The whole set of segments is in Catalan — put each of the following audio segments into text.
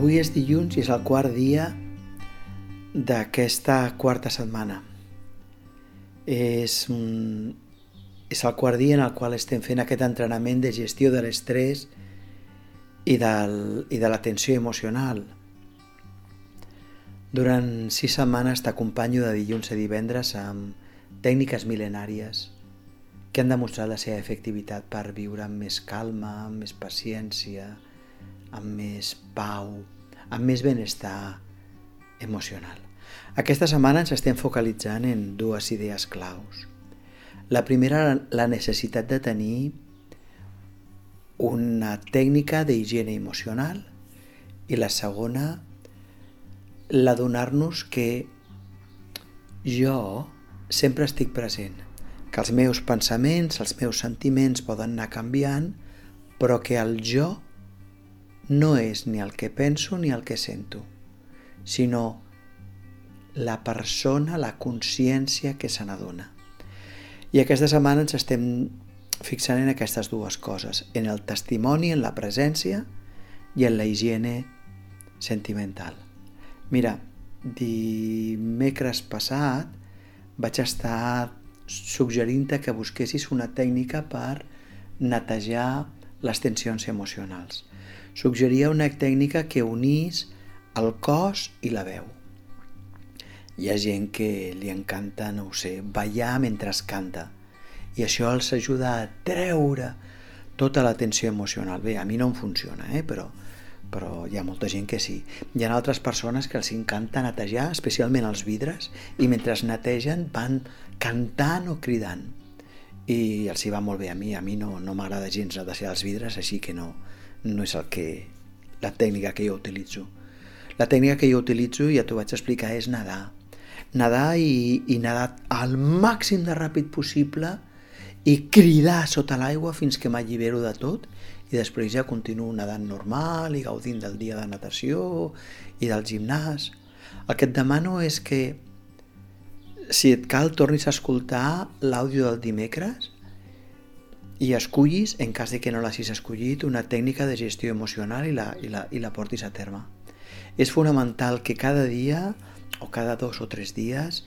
Avui és dilluns i és el quart dia d'aquesta quarta setmana. És, és el quart dia en el qual estem fent aquest entrenament de gestió de l'estrès i, del, i de la tensió emocional. Durant sis setmanes t'acompanyo de dilluns a divendres amb tècniques mil·lenàries que han demostrat la seva efectivitat per viure amb més calma, amb més paciència, amb més pau, amb més benestar emocional. Aquesta setmana ens estem focalitzant en dues idees claus. La primera, la necessitat de tenir una tècnica d'higiene emocional i la segona, la donar-nos que jo sempre estic present, que els meus pensaments, els meus sentiments poden anar canviant, però que el jo no és ni el que penso ni el que sento, sinó la persona, la consciència que se n'adona. I aquesta setmana ens estem fixant en aquestes dues coses, en el testimoni, en la presència i en la higiene sentimental. Mira, dimecres passat vaig estar suggerint-te que busquessis una tècnica per netejar les tensions emocionals suggeria una tècnica que unís el cos i la veu. Hi ha gent que li encanta, no ho sé, ballar mentre es canta i això els ajuda a treure tota la tensió emocional. Bé, a mi no em funciona, eh? però, però hi ha molta gent que sí. Hi ha altres persones que els encanta netejar, especialment els vidres, i mentre es netegen van cantant o cridant. I els hi va molt bé a mi, a mi no, no m'agrada gens netejar els vidres, així que no, no és el que, la tècnica que jo utilitzo. La tècnica que jo utilitzo, ja t'ho vaig explicar, és nedar. Nedar i, i nedar al màxim de ràpid possible i cridar sota l'aigua fins que m'allibero de tot i després ja continuo nedant normal i gaudint del dia de natació i del gimnàs. El que et demano és que si et cal tornis a escoltar l'àudio del dimecres i escullis, en cas de que no l'hagis escollit, una tècnica de gestió emocional i la, i, la, i la portis a terme. És fonamental que cada dia o cada dos o tres dies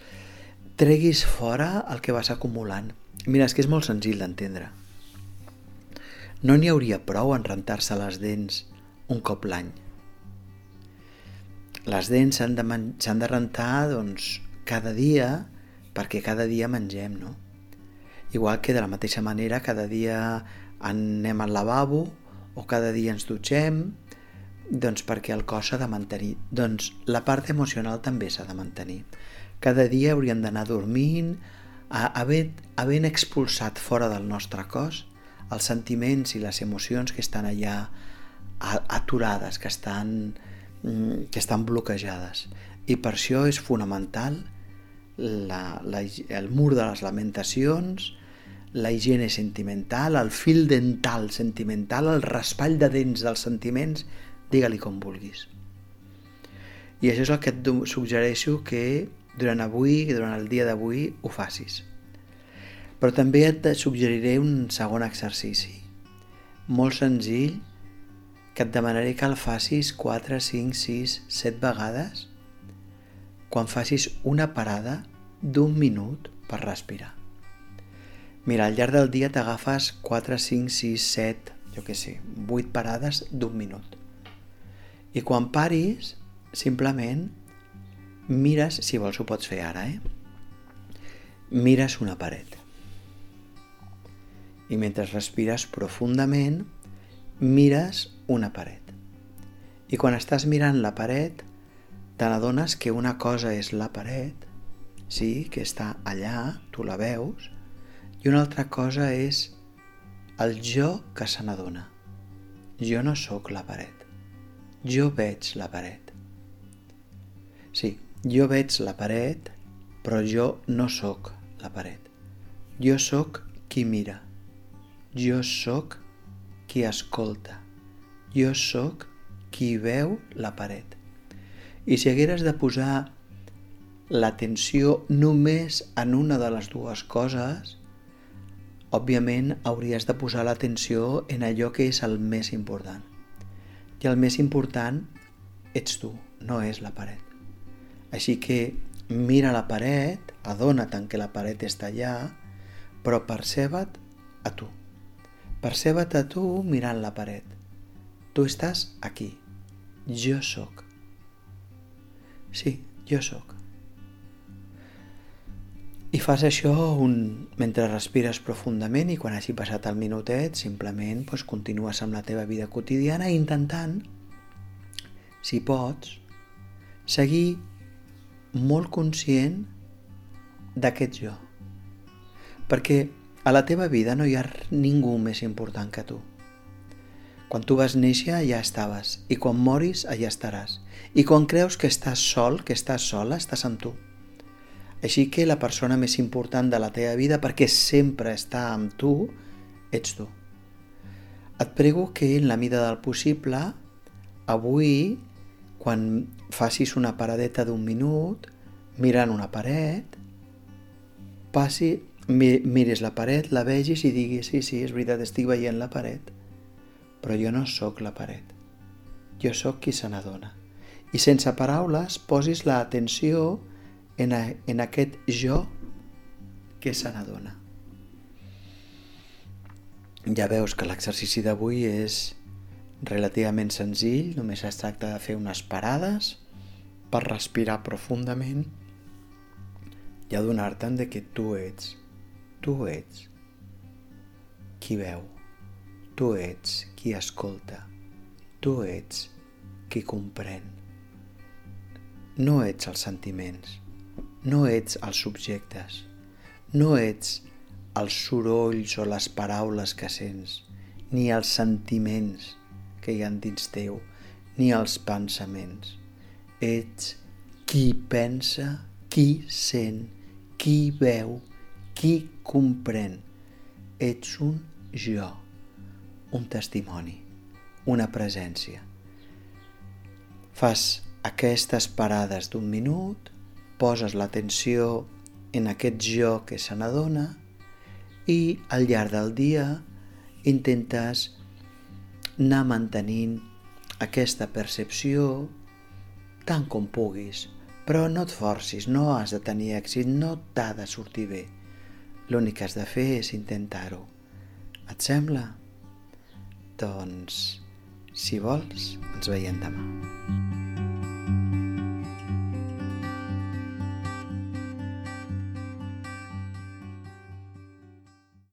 treguis fora el que vas acumulant. Mira, és que és molt senzill d'entendre. No n'hi hauria prou en rentar-se les dents un cop l'any. Les dents s'han de, de rentar doncs, cada dia perquè cada dia mengem, no? Igual que de la mateixa manera cada dia anem al lavabo o cada dia ens dutxem, doncs perquè el cos s'ha de mantenir. Doncs la part emocional també s'ha de mantenir. Cada dia hauríem d'anar dormint, havent, havent expulsat fora del nostre cos els sentiments i les emocions que estan allà aturades, que estan, mm, que estan bloquejades. I per això és fonamental la, la, el mur de les lamentacions, la higiene sentimental, el fil dental sentimental, el raspall de dents dels sentiments, digue-li com vulguis. I això és el que et suggereixo que durant avui, durant el dia d'avui, ho facis. Però també et suggeriré un segon exercici, molt senzill, que et demanaré que el facis 4, 5, 6, 7 vegades quan facis una parada d'un minut per respirar. Mira, al llarg del dia t'agafes 4, 5, 6, 7, jo què sé, 8 parades d'un minut. I quan paris, simplement mires, si vols ho pots fer ara, eh? Mires una paret. I mentre respires profundament, mires una paret. I quan estàs mirant la paret, te n'adones que una cosa és la paret, sí, que està allà, tu la veus, i una altra cosa és el jo que se n'adona. Jo no sóc la paret. Jo veig la paret. Sí, jo veig la paret, però jo no sóc la paret. Jo sóc qui mira. Jo sóc qui escolta. Jo sóc qui veu la paret. I si hagueres de posar l'atenció només en una de les dues coses, òbviament hauries de posar l'atenció en allò que és el més important. I el més important ets tu, no és la paret. Així que mira la paret, adona't que la paret està allà, però perceba't a tu. Perceba't a tu mirant la paret. Tu estàs aquí. Jo sóc. Sí, jo sóc. I fas això un, mentre respires profundament i quan hagi passat el minutet simplement doncs, continues amb la teva vida quotidiana intentant, si pots, seguir molt conscient d'aquest jo. Perquè a la teva vida no hi ha ningú més important que tu. Quan tu vas néixer ja estaves i quan moris allà estaràs. I quan creus que estàs sol, que estàs sola, estàs amb tu. Així que la persona més important de la teva vida, perquè sempre està amb tu, ets tu. Et prego que en la mida del possible, avui, quan facis una paradeta d'un minut, mirant una paret, passi, mires la paret, la vegis i diguis, sí, sí, és veritat, estic veient la paret, però jo no sóc la paret. Jo sóc qui se n'adona. I sense paraules posis l'atenció la en, a, en aquest jo que se n'adona. Ja veus que l'exercici d'avui és relativament senzill, només es tracta de fer unes parades per respirar profundament i adonar-te'n de que tu ets, tu ets qui veu, tu ets qui escolta, tu ets qui comprèn. No ets els sentiments, no ets els subjectes, no ets els sorolls o les paraules que sents, ni els sentiments que hi ha dins teu, ni els pensaments. Ets qui pensa, qui sent, qui veu, qui comprèn. Ets un jo, un testimoni, una presència. Fas aquestes parades d'un minut poses l'atenció en aquest jo que se n'adona i al llarg del dia intentes anar mantenint aquesta percepció tant com puguis, però no et forcis, no has de tenir èxit, no t'ha de sortir bé. L'únic que has de fer és intentar-ho. Et sembla? Doncs, si vols, ens veiem demà.